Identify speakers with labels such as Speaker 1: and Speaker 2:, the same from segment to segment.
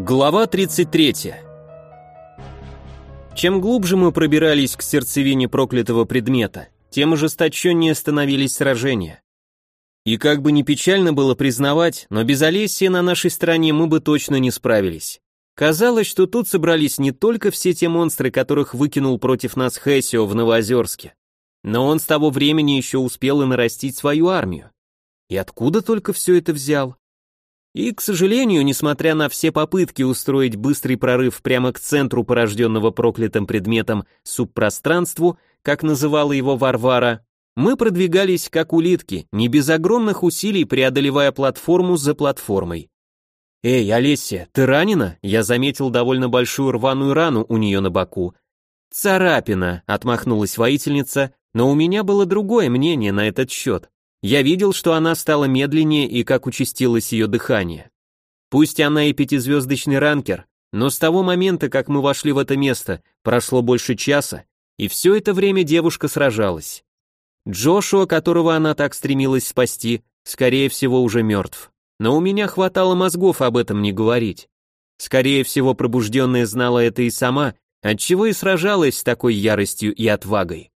Speaker 1: Глава 33. Чем глубже мы пробирались к сердцевине проклятого предмета, тем ожесточеннее становились сражения. И как бы ни печально было признавать, но без Олесия на нашей стороне мы бы точно не справились. Казалось, что тут собрались не только все те монстры, которых выкинул против нас Хессио в Новоозерске, но он с того времени еще успел и нарастить свою армию. И откуда только все это взял? И, к сожалению, несмотря на все попытки устроить быстрый прорыв прямо к центру порожденного проклятым предметом субпространству, как называла его Варвара, мы продвигались как улитки, не без огромных усилий преодолевая платформу за платформой. «Эй, Олеся, ты ранена?» Я заметил довольно большую рваную рану у нее на боку. «Царапина», — отмахнулась воительница, но у меня было другое мнение на этот счет. Я видел, что она стала медленнее и как участилось ее дыхание. Пусть она и пятизвездочный ранкер, но с того момента, как мы вошли в это место, прошло больше часа, и все это время девушка сражалась. Джошуа, которого она так стремилась спасти, скорее всего, уже мертв. Но у меня хватало мозгов об этом не говорить. Скорее всего, пробужденная знала это и сама, отчего и сражалась с такой яростью и отвагой.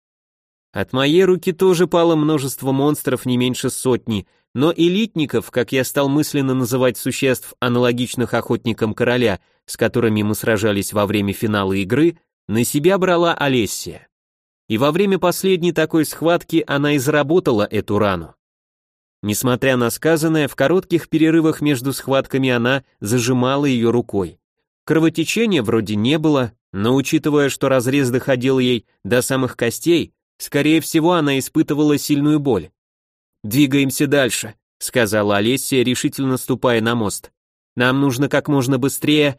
Speaker 1: От моей руки тоже пало множество монстров не меньше сотни, но элитников, как я стал мысленно называть существ, аналогичных охотникам короля, с которыми мы сражались во время финала игры, на себя брала Олессия. И во время последней такой схватки она и заработала эту рану. Несмотря на сказанное, в коротких перерывах между схватками она зажимала ее рукой. Кровотечения вроде не было, но учитывая, что разрез доходил ей до самых костей, Скорее всего, она испытывала сильную боль. «Двигаемся дальше», — сказала Олеся, решительно ступая на мост. «Нам нужно как можно быстрее...»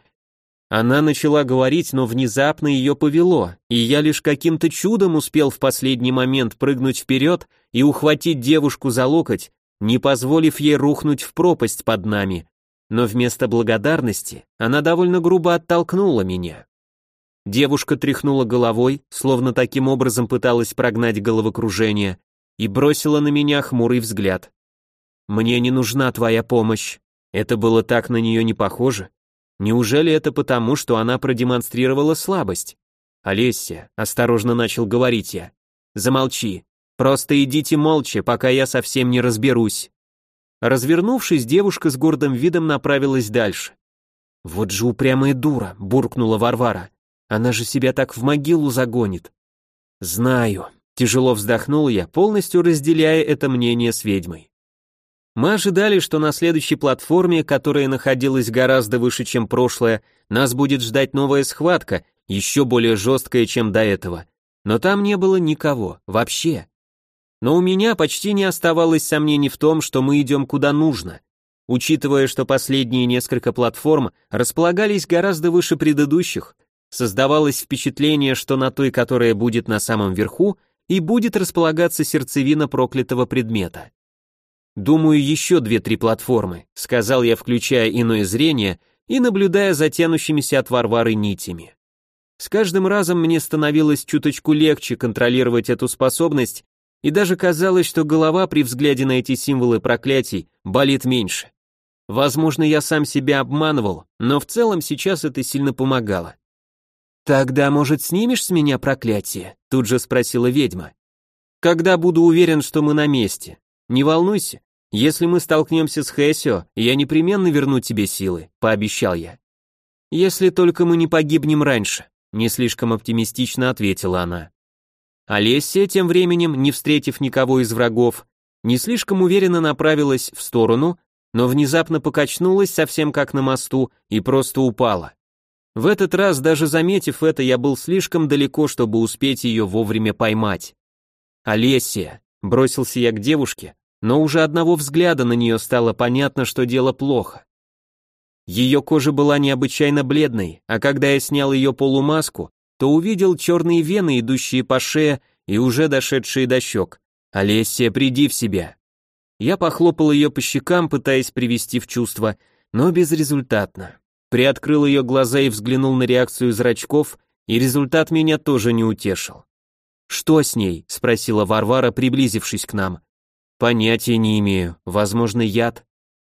Speaker 1: Она начала говорить, но внезапно ее повело, и я лишь каким-то чудом успел в последний момент прыгнуть вперед и ухватить девушку за локоть, не позволив ей рухнуть в пропасть под нами. Но вместо благодарности она довольно грубо оттолкнула меня. Девушка тряхнула головой, словно таким образом пыталась прогнать головокружение, и бросила на меня хмурый взгляд. «Мне не нужна твоя помощь». Это было так на нее не похоже. Неужели это потому, что она продемонстрировала слабость? «Олеся», — осторожно начал говорить я, — «замолчи. Просто идите молча, пока я совсем не разберусь». Развернувшись, девушка с гордым видом направилась дальше. «Вот же упрямая дура», — буркнула Варвара. Она же себя так в могилу загонит. Знаю. Тяжело вздохнул я, полностью разделяя это мнение с ведьмой. Мы ожидали, что на следующей платформе, которая находилась гораздо выше, чем прошлое, нас будет ждать новая схватка, еще более жесткая, чем до этого. Но там не было никого, вообще. Но у меня почти не оставалось сомнений в том, что мы идем куда нужно. Учитывая, что последние несколько платформ располагались гораздо выше предыдущих, Создавалось впечатление, что на той, которая будет на самом верху, и будет располагаться сердцевина проклятого предмета. «Думаю, еще две-три платформы», — сказал я, включая иное зрение и наблюдая за тянущимися от Варвары нитями. С каждым разом мне становилось чуточку легче контролировать эту способность, и даже казалось, что голова при взгляде на эти символы проклятий болит меньше. Возможно, я сам себя обманывал, но в целом сейчас это сильно помогало. «Тогда, может, снимешь с меня проклятие?» Тут же спросила ведьма. «Когда буду уверен, что мы на месте. Не волнуйся, если мы столкнемся с Хэсио, я непременно верну тебе силы», пообещал я. «Если только мы не погибнем раньше», не слишком оптимистично ответила она. Олеся, тем временем, не встретив никого из врагов, не слишком уверенно направилась в сторону, но внезапно покачнулась совсем как на мосту и просто упала. В этот раз, даже заметив это, я был слишком далеко, чтобы успеть ее вовремя поймать. «Олесия!» — бросился я к девушке, но уже одного взгляда на нее стало понятно, что дело плохо. Ее кожа была необычайно бледной, а когда я снял ее полумаску, то увидел черные вены, идущие по шее и уже дошедшие до щек. «Олесия, приди в себя!» Я похлопал ее по щекам, пытаясь привести в чувство, но безрезультатно. Приоткрыл ее глаза и взглянул на реакцию зрачков, и результат меня тоже не утешил. «Что с ней?» — спросила Варвара, приблизившись к нам. «Понятия не имею. Возможно, яд».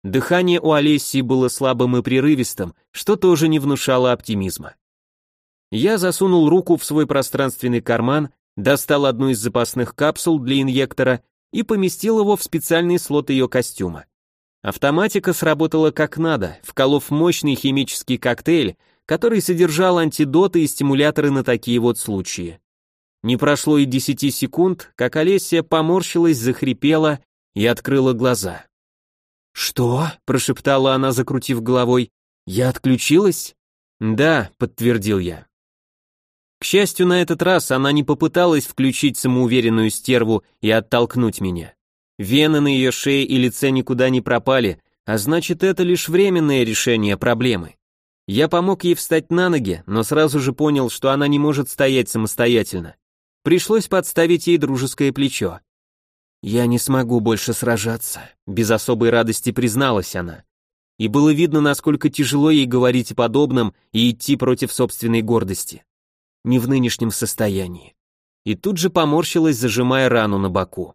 Speaker 1: Дыхание у Олесии было слабым и прерывистым, что тоже не внушало оптимизма. Я засунул руку в свой пространственный карман, достал одну из запасных капсул для инъектора и поместил его в специальный слот ее костюма. Автоматика сработала как надо, вколов мощный химический коктейль, который содержал антидоты и стимуляторы на такие вот случаи. Не прошло и десяти секунд, как Олеся поморщилась, захрипела и открыла глаза. «Что?» – прошептала она, закрутив головой. «Я отключилась?» «Да», – подтвердил я. К счастью, на этот раз она не попыталась включить самоуверенную стерву и оттолкнуть меня. Вены на ее шее и лице никуда не пропали, а значит, это лишь временное решение проблемы. Я помог ей встать на ноги, но сразу же понял, что она не может стоять самостоятельно. Пришлось подставить ей дружеское плечо. «Я не смогу больше сражаться», — без особой радости призналась она. И было видно, насколько тяжело ей говорить о подобном и идти против собственной гордости. Не в нынешнем состоянии. И тут же поморщилась, зажимая рану на боку.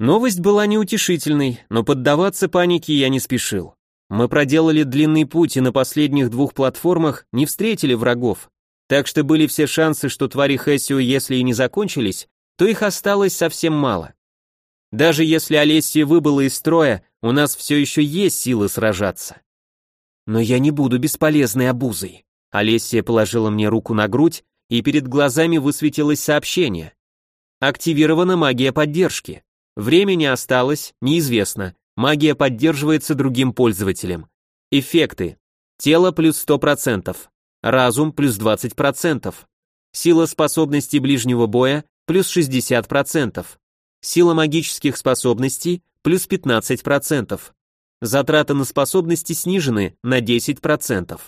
Speaker 1: Новость была неутешительной, но поддаваться панике я не спешил. Мы проделали длинный путь и на последних двух платформах не встретили врагов, так что были все шансы, что твари Хессио, если и не закончились, то их осталось совсем мало. Даже если Олесия выбыла из строя, у нас все еще есть силы сражаться. Но я не буду бесполезной обузой. Олесия положила мне руку на грудь, и перед глазами высветилось сообщение. Активирована магия поддержки. Времени осталось, неизвестно. Магия поддерживается другим пользователем. Эффекты. Тело плюс 100%. Разум плюс 20%. Сила способностей ближнего боя плюс 60%. Сила магических способностей плюс 15%. Затраты на способности снижены на 10%.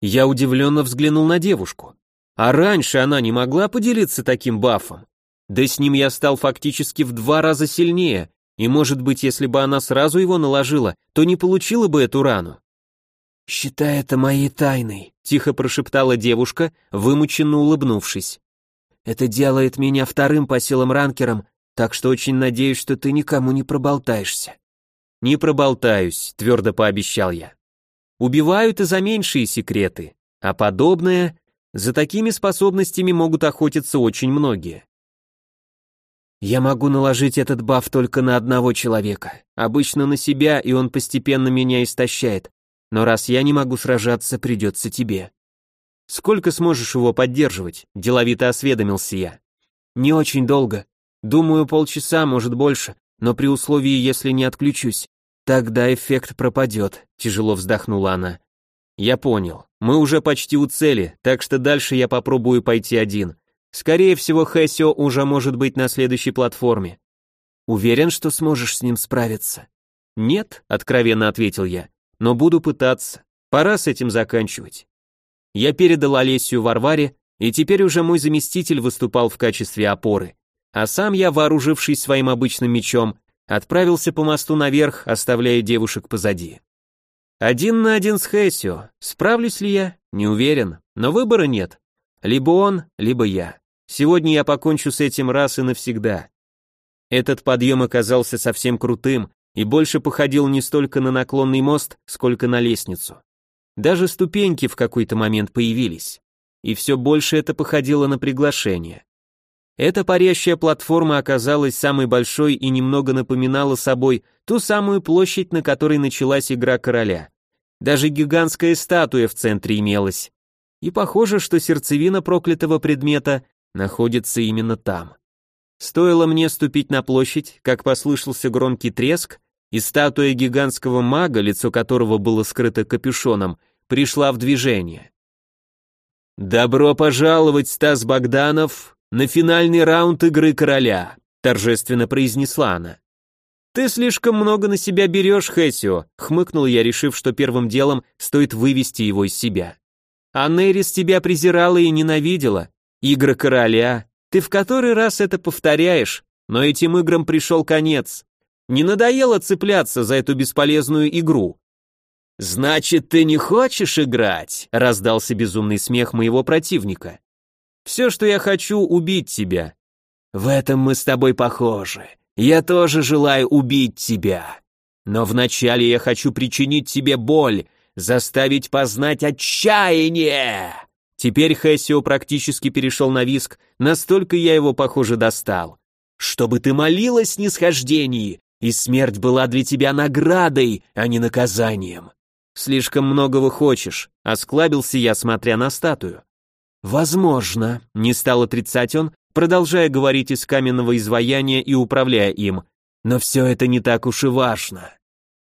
Speaker 1: Я удивленно взглянул на девушку. А раньше она не могла поделиться таким бафом. Да с ним я стал фактически в два раза сильнее, и может быть, если бы она сразу его наложила, то не получила бы эту рану. «Считай это моей тайной», — тихо прошептала девушка, вымученно улыбнувшись. «Это делает меня вторым по силам ранкером, так что очень надеюсь, что ты никому не проболтаешься». «Не проболтаюсь», — твердо пообещал я. «Убивают и за меньшие секреты, а подобное, за такими способностями могут охотиться очень многие». «Я могу наложить этот баф только на одного человека, обычно на себя, и он постепенно меня истощает, но раз я не могу сражаться, придется тебе. Сколько сможешь его поддерживать? Деловито осведомился я. Не очень долго. Думаю, полчаса, может больше, но при условии, если не отключусь. Тогда эффект пропадет, тяжело вздохнула она. Я понял. Мы уже почти у цели, так что дальше я попробую пойти один. Скорее всего, Хэсио уже может быть на следующей платформе. Уверен, что сможешь с ним справиться? Нет, откровенно ответил я но буду пытаться. Пора с этим заканчивать. Я передал Олесию Варваре, и теперь уже мой заместитель выступал в качестве опоры. А сам я, вооружившись своим обычным мечом, отправился по мосту наверх, оставляя девушек позади. Один на один с Хэсио. Справлюсь ли я? Не уверен, но выбора нет. Либо он, либо я. Сегодня я покончу с этим раз и навсегда. Этот подъем оказался совсем крутым, и больше походил не столько на наклонный мост, сколько на лестницу. Даже ступеньки в какой-то момент появились, и все больше это походило на приглашение. Эта парящая платформа оказалась самой большой и немного напоминала собой ту самую площадь, на которой началась игра короля. Даже гигантская статуя в центре имелась. И похоже, что сердцевина проклятого предмета находится именно там. Стоило мне ступить на площадь, как послышался громкий треск, и статуя гигантского мага, лицо которого было скрыто капюшоном, пришла в движение. «Добро пожаловать, Стас Богданов, на финальный раунд игры короля», торжественно произнесла она. «Ты слишком много на себя берешь, Хессио», хмыкнул я, решив, что первым делом стоит вывести его из себя. «А Нерис тебя презирала и ненавидела. Игры короля, ты в который раз это повторяешь, но этим играм пришел конец. Не надоело цепляться за эту бесполезную игру? «Значит, ты не хочешь играть?» — раздался безумный смех моего противника. «Все, что я хочу, убить тебя». «В этом мы с тобой похожи. Я тоже желаю убить тебя». Но вначале я хочу причинить тебе боль, заставить познать отчаяние!» Теперь Хэсио практически перешел на виск, настолько я его, похоже, достал. «Чтобы ты молилась снисхождении, и смерть была для тебя наградой, а не наказанием». «Слишком многого хочешь», — осклабился я, смотря на статую. «Возможно», — не стал отрицать он, продолжая говорить из каменного изваяния и управляя им. «Но все это не так уж и важно».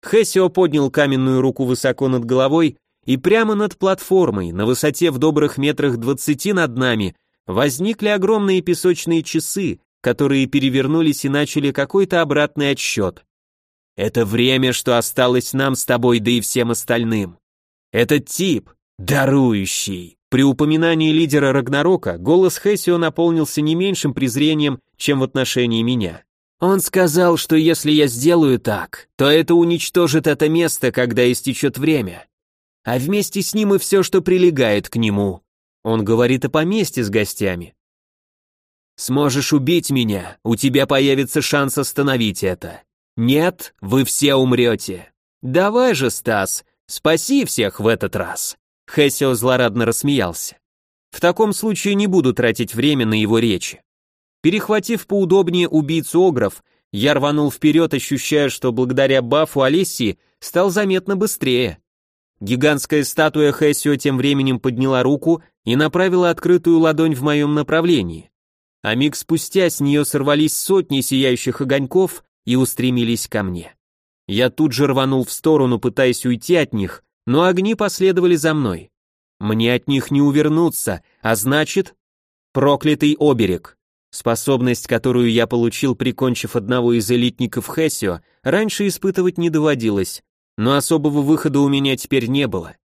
Speaker 1: Хессио поднял каменную руку высоко над головой, и прямо над платформой, на высоте в добрых метрах двадцати над нами, возникли огромные песочные часы, которые перевернулись и начали какой-то обратный отсчет. Это время, что осталось нам с тобой, да и всем остальным. Этот тип, дарующий. При упоминании лидера Рагнарока голос Хессио наполнился не меньшим презрением, чем в отношении меня. Он сказал, что если я сделаю так, то это уничтожит это место, когда истечет время. А вместе с ним и все, что прилегает к нему. Он говорит о поместье с гостями. Сможешь убить меня, у тебя появится шанс остановить это. Нет, вы все умрете. Давай же, Стас, спаси всех в этот раз. Хессио злорадно рассмеялся. В таком случае не буду тратить время на его речи. Перехватив поудобнее убийцу Огров, я рванул вперед, ощущая, что благодаря бафу Олесии стал заметно быстрее. Гигантская статуя Хессио тем временем подняла руку и направила открытую ладонь в моем направлении. А миг спустя с нее сорвались сотни сияющих огоньков, и устремились ко мне. Я тут же рванул в сторону, пытаясь уйти от них, но огни последовали за мной. Мне от них не увернуться, а значит... Проклятый оберег. Способность, которую я получил, прикончив одного из элитников Хессио, раньше испытывать не доводилось, но особого выхода у меня теперь не было.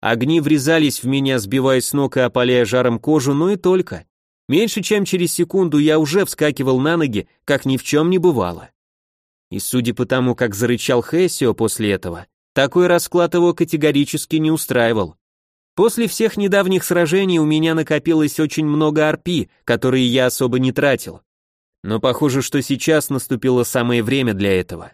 Speaker 1: Огни врезались в меня, сбивая с ног и опаляя жаром кожу, но и только. Меньше чем через секунду я уже вскакивал на ноги, как ни в чем не бывало. И судя по тому, как зарычал Хессио после этого, такой расклад его категорически не устраивал. После всех недавних сражений у меня накопилось очень много арпи, которые я особо не тратил. Но похоже, что сейчас наступило самое время для этого.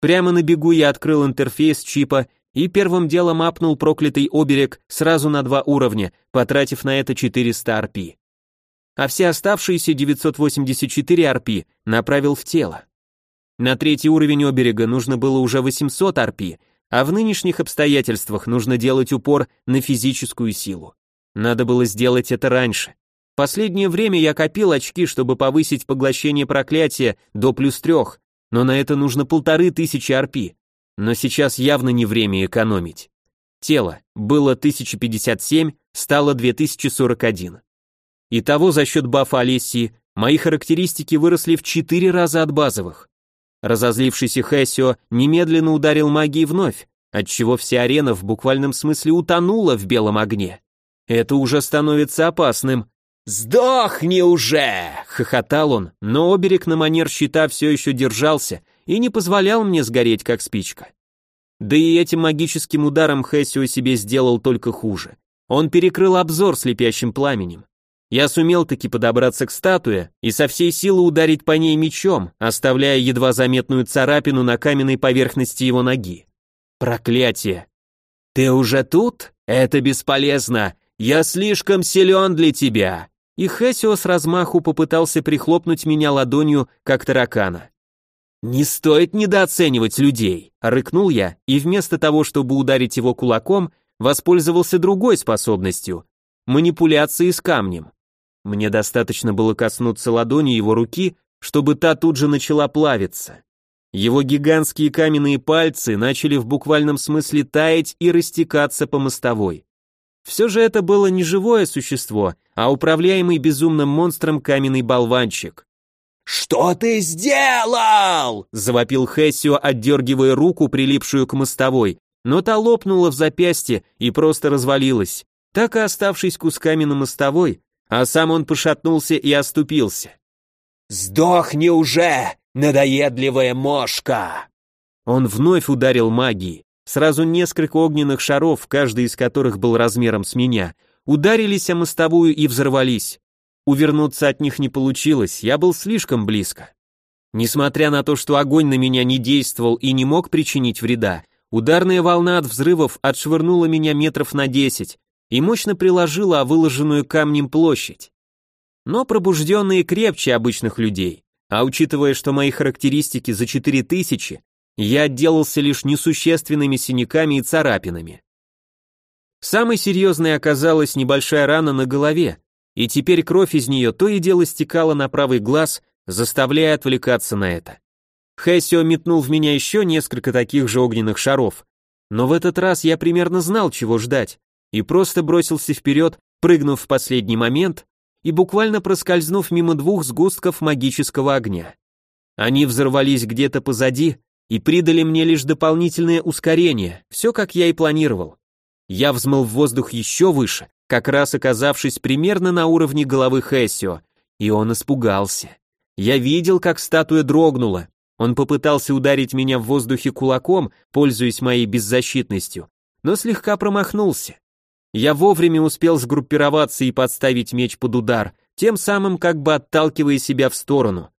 Speaker 1: Прямо на бегу я открыл интерфейс чипа и первым делом апнул проклятый оберег сразу на два уровня, потратив на это 400 арпи. А все оставшиеся 984 арпи направил в тело. На третий уровень оберега нужно было уже 800 арпи, а в нынешних обстоятельствах нужно делать упор на физическую силу. Надо было сделать это раньше. Последнее время я копил очки, чтобы повысить поглощение проклятия до плюс трех, но на это нужно полторы тысячи арпи. Но сейчас явно не время экономить. Тело было 1057, стало 2041. Итого за счет бафа Олесии мои характеристики выросли в 4 раза от базовых. Разозлившийся Хэсио немедленно ударил магией вновь, отчего вся арена в буквальном смысле утонула в белом огне. Это уже становится опасным. «Сдохни уже!» — хохотал он, но оберег на манер щита все еще держался и не позволял мне сгореть, как спичка. Да и этим магическим ударом Хэсио себе сделал только хуже. Он перекрыл обзор слепящим пламенем. Я сумел таки подобраться к статуе и со всей силы ударить по ней мечом, оставляя едва заметную царапину на каменной поверхности его ноги. Проклятие! Ты уже тут? Это бесполезно! Я слишком силен для тебя! И Хесио с размаху попытался прихлопнуть меня ладонью, как таракана. «Не стоит недооценивать людей», — рыкнул я, и вместо того, чтобы ударить его кулаком, воспользовался другой способностью — манипуляцией с камнем. Мне достаточно было коснуться ладони его руки, чтобы та тут же начала плавиться. Его гигантские каменные пальцы начали в буквальном смысле таять и растекаться по мостовой. Все же это было не живое существо, а управляемый безумным монстром каменный болванчик. «Что ты сделал?» — завопил Хессио, отдергивая руку, прилипшую к мостовой, но та лопнула в запястье и просто развалилась. Так и оставшись кусками на мостовой, а сам он пошатнулся и оступился. «Сдохни уже, надоедливая мошка!» Он вновь ударил магией. Сразу несколько огненных шаров, каждый из которых был размером с меня, ударились о мостовую и взорвались. Увернуться от них не получилось, я был слишком близко. Несмотря на то, что огонь на меня не действовал и не мог причинить вреда, ударная волна от взрывов отшвырнула меня метров на десять и мощно приложила о выложенную камнем площадь. Но пробужденные крепче обычных людей, а учитывая, что мои характеристики за 4000, я отделался лишь несущественными синяками и царапинами. Самой серьезной оказалась небольшая рана на голове, и теперь кровь из нее то и дело стекала на правый глаз, заставляя отвлекаться на это. Хэсио метнул в меня еще несколько таких же огненных шаров, но в этот раз я примерно знал, чего ждать, и просто бросился вперед, прыгнув в последний момент и буквально проскользнув мимо двух сгустков магического огня. Они взорвались где-то позади и придали мне лишь дополнительное ускорение, все как я и планировал. Я взмыл в воздух еще выше, как раз оказавшись примерно на уровне головы Хэссио, и он испугался. Я видел, как статуя дрогнула. Он попытался ударить меня в воздухе кулаком, пользуясь моей беззащитностью, но слегка промахнулся. Я вовремя успел сгруппироваться и подставить меч под удар, тем самым как бы отталкивая себя в сторону.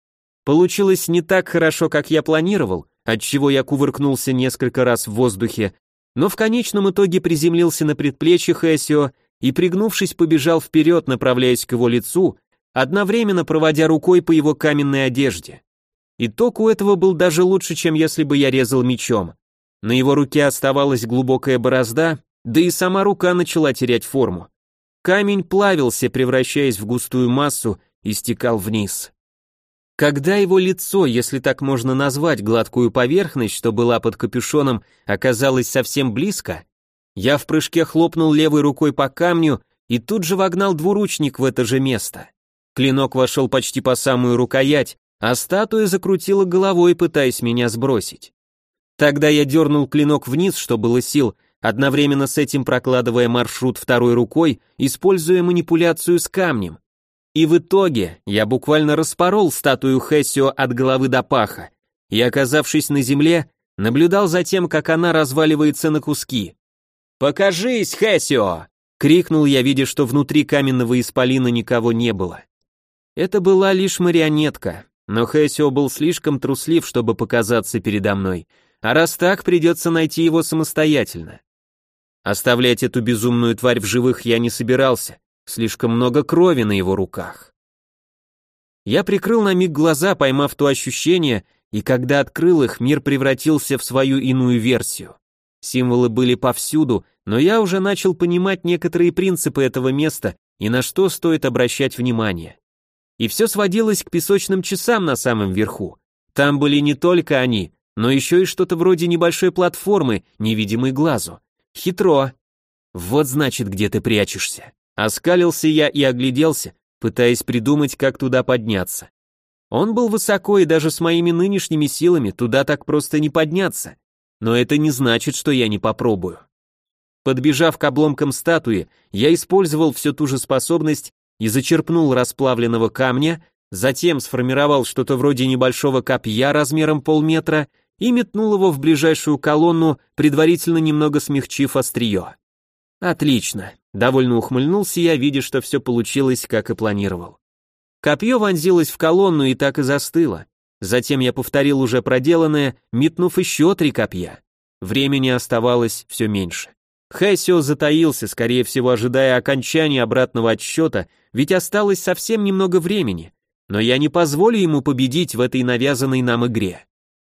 Speaker 1: Получилось не так хорошо, как я планировал, отчего я кувыркнулся несколько раз в воздухе, но в конечном итоге приземлился на предплечье Хэсио и, пригнувшись, побежал вперед, направляясь к его лицу, одновременно проводя рукой по его каменной одежде. Итог у этого был даже лучше, чем если бы я резал мечом. На его руке оставалась глубокая борозда, да и сама рука начала терять форму. Камень плавился, превращаясь в густую массу, и стекал вниз. Когда его лицо, если так можно назвать гладкую поверхность, что была под капюшоном, оказалось совсем близко, я в прыжке хлопнул левой рукой по камню и тут же вогнал двуручник в это же место. Клинок вошел почти по самую рукоять, а статуя закрутила головой, пытаясь меня сбросить. Тогда я дернул клинок вниз, что было сил, одновременно с этим прокладывая маршрут второй рукой, используя манипуляцию с камнем. И в итоге я буквально распорол статую Хессио от головы до паха, и, оказавшись на земле, наблюдал за тем, как она разваливается на куски. «Покажись, Хессио!» — крикнул я, видя, что внутри каменного исполина никого не было. Это была лишь марионетка, но Хессио был слишком труслив, чтобы показаться передо мной, а раз так, придется найти его самостоятельно. Оставлять эту безумную тварь в живых я не собирался, слишком много крови на его руках. Я прикрыл на миг глаза, поймав то ощущение, и когда открыл их, мир превратился в свою иную версию. Символы были повсюду, но я уже начал понимать некоторые принципы этого места и на что стоит обращать внимание. И все сводилось к песочным часам на самом верху. Там были не только они, но еще и что-то вроде небольшой платформы, невидимой глазу. Хитро. Вот значит, где ты прячешься. Оскалился я и огляделся, пытаясь придумать, как туда подняться. Он был высоко, и даже с моими нынешними силами туда так просто не подняться. Но это не значит, что я не попробую. Подбежав к обломкам статуи, я использовал всю ту же способность и зачерпнул расплавленного камня, затем сформировал что-то вроде небольшого копья размером полметра и метнул его в ближайшую колонну, предварительно немного смягчив острие. Отлично. Довольно ухмыльнулся я, видя, что все получилось, как и планировал. Копье вонзилось в колонну и так и застыло. Затем я повторил уже проделанное, метнув еще три копья. Времени оставалось все меньше. Хэсио затаился, скорее всего, ожидая окончания обратного отсчета, ведь осталось совсем немного времени. Но я не позволю ему победить в этой навязанной нам игре.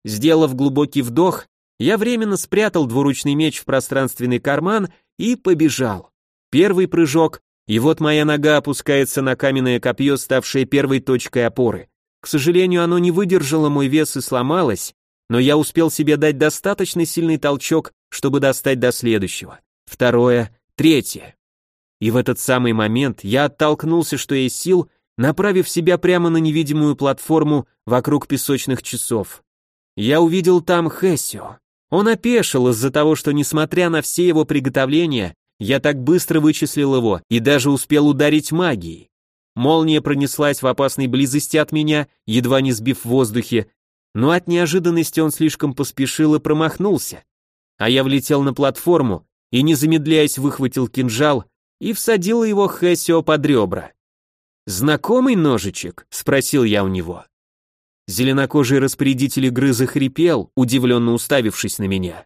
Speaker 1: Сделав глубокий вдох, я временно спрятал двуручный меч в пространственный карман и побежал. Первый прыжок, и вот моя нога опускается на каменное копье, ставшее первой точкой опоры. К сожалению, оно не выдержало мой вес и сломалось, но я успел себе дать достаточно сильный толчок, чтобы достать до следующего. Второе, третье. И в этот самый момент я оттолкнулся, что есть сил, направив себя прямо на невидимую платформу вокруг песочных часов. Я увидел там Хессио. Он опешил из-за того, что, несмотря на все его приготовления, я так быстро вычислил его и даже успел ударить магией. Молния пронеслась в опасной близости от меня, едва не сбив в воздухе, но от неожиданности он слишком поспешил и промахнулся. А я влетел на платформу и, не замедляясь, выхватил кинжал и всадил его Хессио под ребра. «Знакомый ножичек?» — спросил я у него. Зеленокожий распорядитель игры захрипел, удивленно уставившись на меня.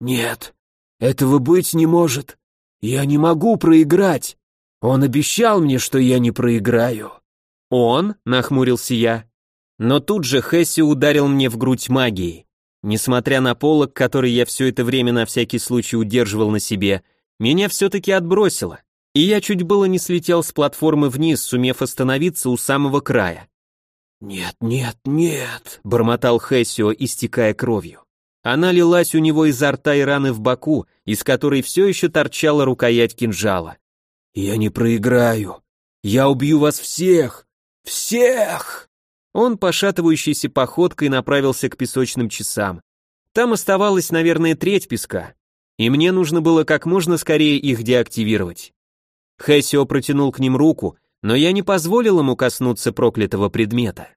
Speaker 2: «Нет, этого быть не может. Я не могу проиграть. Он обещал мне, что я не проиграю».
Speaker 1: «Он?» — нахмурился я. Но тут же Хесси ударил мне в грудь магией. Несмотря на полог, который я все это время на всякий случай удерживал на себе, меня все-таки отбросило, и я чуть было не слетел с платформы вниз, сумев остановиться у самого края.
Speaker 2: «Нет, нет, нет», —
Speaker 1: бормотал Хессио, истекая кровью. Она лилась у него изо рта и раны в боку, из которой все еще торчала рукоять кинжала.
Speaker 2: «Я не проиграю. Я убью вас всех! Всех!»
Speaker 1: Он, пошатывающейся походкой, направился к песочным часам. Там оставалась, наверное, треть песка, и мне нужно было как можно скорее их деактивировать. Хэсио протянул к ним руку, но я не позволил ему коснуться проклятого предмета.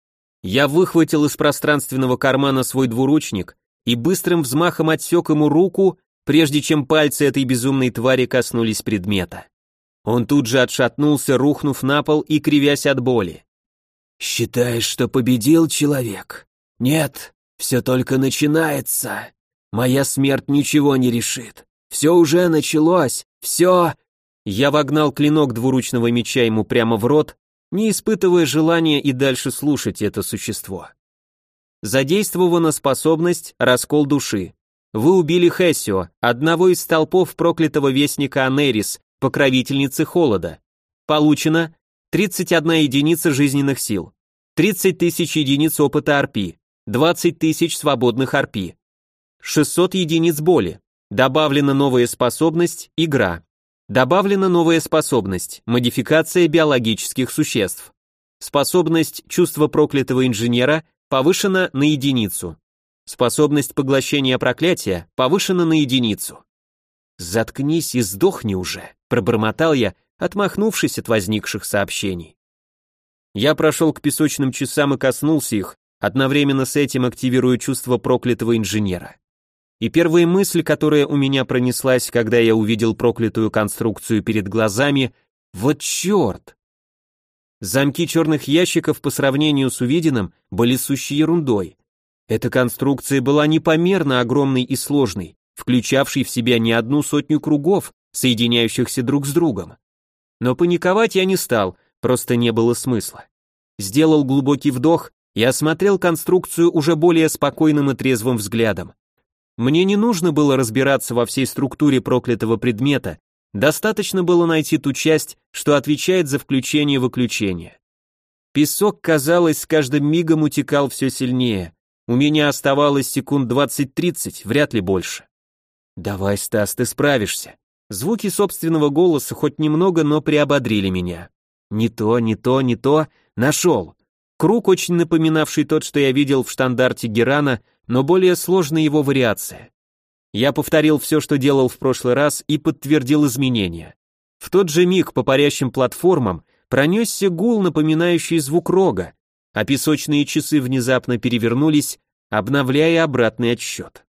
Speaker 1: Я выхватил из пространственного кармана свой двуручник и быстрым взмахом отсек ему руку, прежде чем пальцы этой безумной твари коснулись предмета. Он тут же отшатнулся, рухнув на пол и кривясь от боли.
Speaker 2: «Считаешь, что победил человек? Нет, все только начинается. Моя смерть ничего не решит. Все уже началось, все...»
Speaker 1: Я вогнал клинок двуручного меча ему прямо в рот, не испытывая желания и дальше слушать это существо. Задействована способность «Раскол души». Вы убили Хессио, одного из столпов проклятого вестника Анерис, покровительницы холода. Получено 31 единица жизненных сил, 30 тысяч единиц опыта арпи, 20 тысяч свободных арпи, 600 единиц боли. Добавлена новая способность «Игра». Добавлена новая способность «Модификация биологических существ». Способность «Чувство проклятого инженера» повышена на единицу. Способность поглощения проклятия повышена на единицу. «Заткнись и сдохни уже», — пробормотал я, отмахнувшись от возникших сообщений. Я прошел к песочным часам и коснулся их, одновременно с этим активируя чувство проклятого инженера. И первая мысль, которая у меня пронеслась, когда я увидел проклятую конструкцию перед глазами, вот черт! Замки черных ящиков по сравнению с увиденным были сущей ерундой. Эта конструкция была непомерно огромной и сложной, включавшей в себя не одну сотню кругов, соединяющихся друг с другом. Но паниковать я не стал, просто не было смысла. Сделал глубокий вдох и осмотрел конструкцию уже более спокойным и трезвым взглядом. Мне не нужно было разбираться во всей структуре проклятого предмета, достаточно было найти ту часть, что отвечает за включение-выключение. Песок, казалось, с каждым мигом утекал все сильнее. У меня оставалось секунд 20-30, вряд ли больше. «Давай, Стас, ты справишься». Звуки собственного голоса хоть немного, но приободрили меня. Не то, не то, не то. Нашел. Круг, очень напоминавший тот, что я видел в штандарте Герана, но более сложная его вариация. Я повторил все, что делал в прошлый раз, и подтвердил изменения. В тот же миг по парящим платформам пронесся гул, напоминающий звук рога, а песочные часы внезапно перевернулись, обновляя обратный отсчет.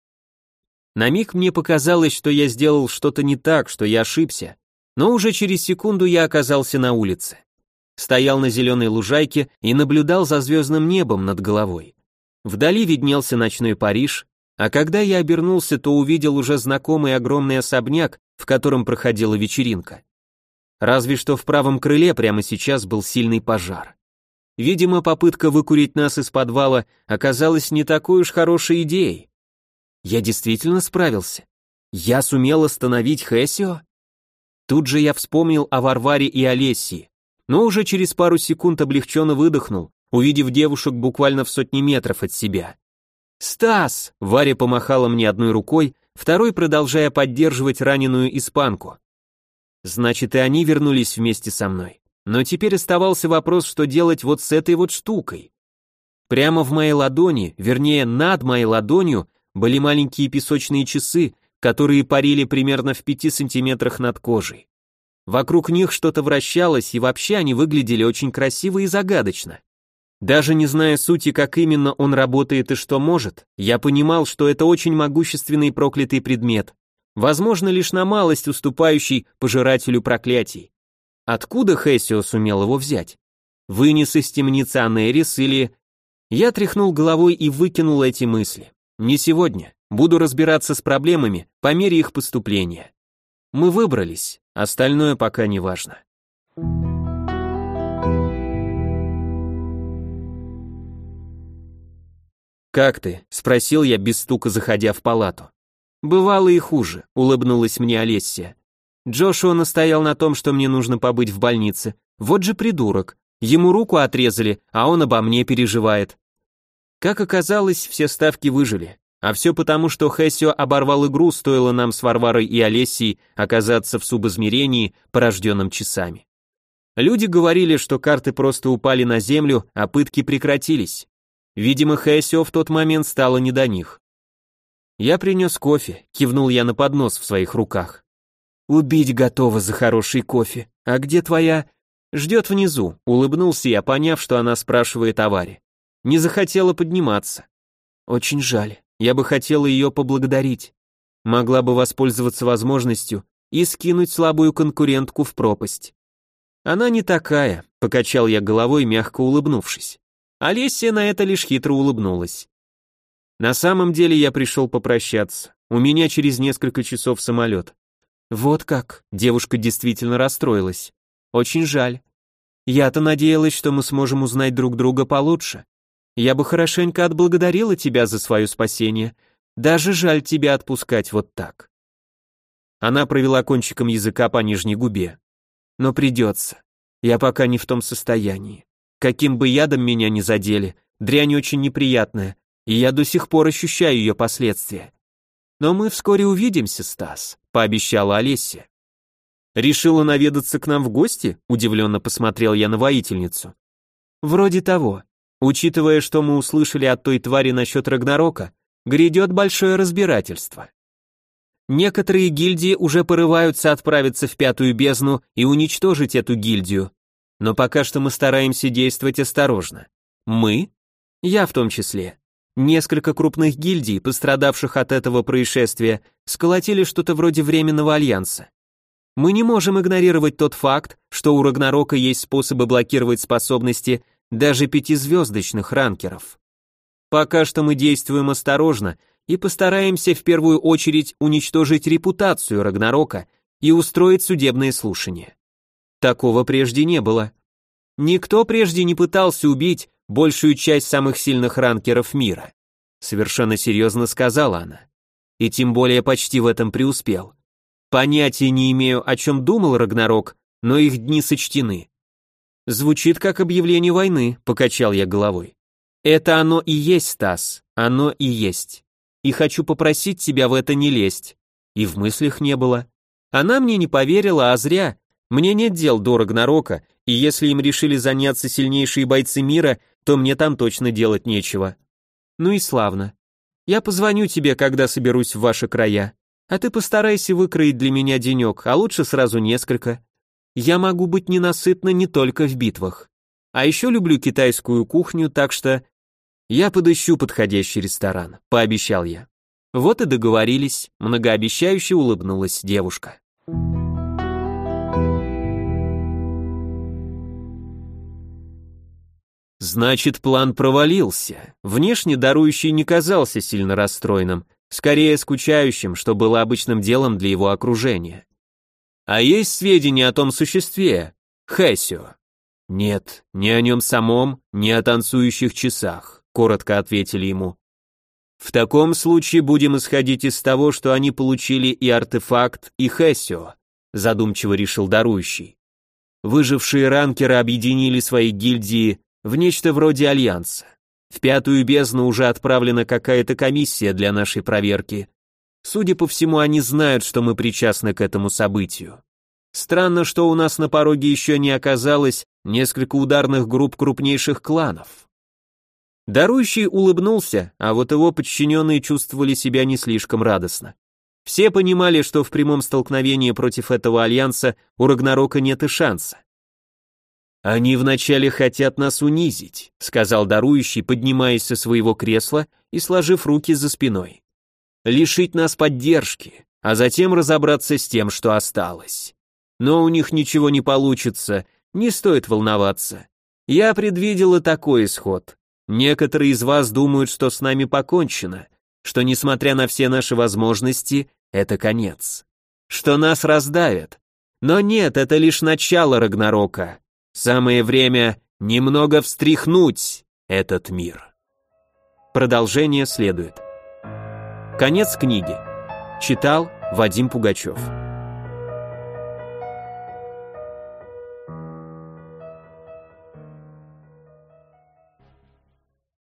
Speaker 1: На миг мне показалось, что я сделал что-то не так, что я ошибся, но уже через секунду я оказался на улице. Стоял на зеленой лужайке и наблюдал за звездным небом над головой. Вдали виднелся ночной Париж, а когда я обернулся, то увидел уже знакомый огромный особняк, в котором проходила вечеринка. Разве что в правом крыле прямо сейчас был сильный пожар. Видимо, попытка выкурить нас из подвала оказалась не такой уж хорошей идеей. Я действительно справился. Я сумел остановить Хессио? Тут же я вспомнил о Варваре и Олесии, но уже через пару секунд облегченно выдохнул, увидев девушек буквально в сотни метров от себя. «Стас!» — Варя помахала мне одной рукой, второй продолжая поддерживать раненую испанку. Значит, и они вернулись вместе со мной. Но теперь оставался вопрос, что делать вот с этой вот штукой. Прямо в моей ладони, вернее, над моей ладонью, были маленькие песочные часы, которые парили примерно в пяти сантиметрах над кожей. Вокруг них что-то вращалось, и вообще они выглядели очень красиво и загадочно. Даже не зная сути, как именно он работает и что может, я понимал, что это очень могущественный проклятый предмет, возможно, лишь на малость уступающий пожирателю проклятий. Откуда Хессио сумел его взять? Вынес из темницы Анерис или... Я тряхнул головой и выкинул эти мысли. Не сегодня. Буду разбираться с проблемами по мере их поступления. Мы выбрались, остальное пока не важно. «Как ты?» — спросил я без стука, заходя в палату. «Бывало и хуже», — улыбнулась мне Олеся. Джошуа настоял на том, что мне нужно побыть в больнице. Вот же придурок. Ему руку отрезали, а он обо мне переживает. Как оказалось, все ставки выжили. А все потому, что Хессио оборвал игру, стоило нам с Варварой и Олесией оказаться в субизмерении, порожденном часами. Люди говорили, что карты просто упали на землю, а пытки прекратились. Видимо, Хессио в тот момент стало не до них. Я принес кофе, кивнул я на поднос в своих руках. Убить готова за хороший кофе. А где твоя? Ждет внизу, улыбнулся я, поняв, что она спрашивает о Варе. Не захотела подниматься. Очень жаль. Я бы хотела ее поблагодарить. Могла бы воспользоваться возможностью и скинуть слабую конкурентку в пропасть. Она не такая, покачал я головой, мягко улыбнувшись. Олеся на это лишь хитро улыбнулась. На самом деле я пришел попрощаться. У меня через несколько часов самолет. Вот как, девушка действительно расстроилась. Очень жаль. Я-то надеялась, что мы сможем узнать друг друга получше. Я бы хорошенько отблагодарила тебя за свое спасение. Даже жаль тебя отпускать вот так. Она провела кончиком языка по нижней губе. Но придется. Я пока не в том состоянии. Каким бы ядом меня ни задели, дрянь очень неприятная, и я до сих пор ощущаю ее последствия. Но мы вскоре увидимся, Стас, пообещала Олеся. Решила наведаться к нам в гости? Удивленно посмотрел я на воительницу. Вроде того. Учитывая, что мы услышали от той твари насчет Рагнарока, грядет большое разбирательство. Некоторые гильдии уже порываются отправиться в пятую бездну и уничтожить эту гильдию. Но пока что мы стараемся действовать осторожно. Мы? Я в том числе. Несколько крупных гильдий, пострадавших от этого происшествия, сколотили что-то вроде временного альянса. Мы не можем игнорировать тот факт, что у Рагнарока есть способы блокировать способности даже пятизвездочных ранкеров. Пока что мы действуем осторожно и постараемся в первую очередь уничтожить репутацию Рагнарока и устроить судебное слушание. Такого прежде не было. Никто прежде не пытался убить большую часть самых сильных ранкеров мира. Совершенно серьезно сказала она. И тем более почти в этом преуспел. Понятия не имею, о чем думал Рагнарок, но их дни сочтены. Звучит как объявление войны, покачал я головой. Это оно и есть, Стас, оно и есть. И хочу попросить тебя в это не лезть. И в мыслях не было. Она мне не поверила, а зря. Мне нет дел до Рагнарока, и если им решили заняться сильнейшие бойцы мира, то мне там точно делать нечего. Ну и славно. Я позвоню тебе, когда соберусь в ваши края. А ты постарайся выкроить для меня денек, а лучше сразу несколько я могу быть ненасытна не только в битвах. А еще люблю китайскую кухню, так что я подыщу подходящий ресторан, пообещал я. Вот и договорились, многообещающе улыбнулась девушка. Значит, план провалился. Внешне дарующий не казался сильно расстроенным, скорее скучающим, что было обычным делом для его окружения. А есть сведения о том существе, Хэсио? Нет, ни о нем самом, ни о танцующих часах, коротко ответили ему. В таком случае будем исходить из того, что они получили и артефакт, и Хэсио, задумчиво решил дарующий. Выжившие ранкеры объединили свои гильдии в нечто вроде альянса. В пятую бездну уже отправлена какая-то комиссия для нашей проверки, Судя по всему, они знают, что мы причастны к этому событию. Странно, что у нас на пороге еще не оказалось несколько ударных групп крупнейших кланов. Дарующий улыбнулся, а вот его подчиненные чувствовали себя не слишком радостно. Все понимали, что в прямом столкновении против этого альянса у Рагнарока нет и шанса. «Они вначале хотят нас унизить», — сказал дарующий, поднимаясь со своего кресла и сложив руки за спиной лишить нас поддержки, а затем разобраться с тем, что осталось. Но у них ничего не получится, не стоит волноваться. Я предвидела такой исход. Некоторые из вас думают, что с нами покончено, что, несмотря на все наши возможности, это конец. Что нас раздавят. Но нет, это лишь начало Рагнарока. Самое время немного встряхнуть этот мир. Продолжение следует. Конец книги. Читал Вадим Пугачев.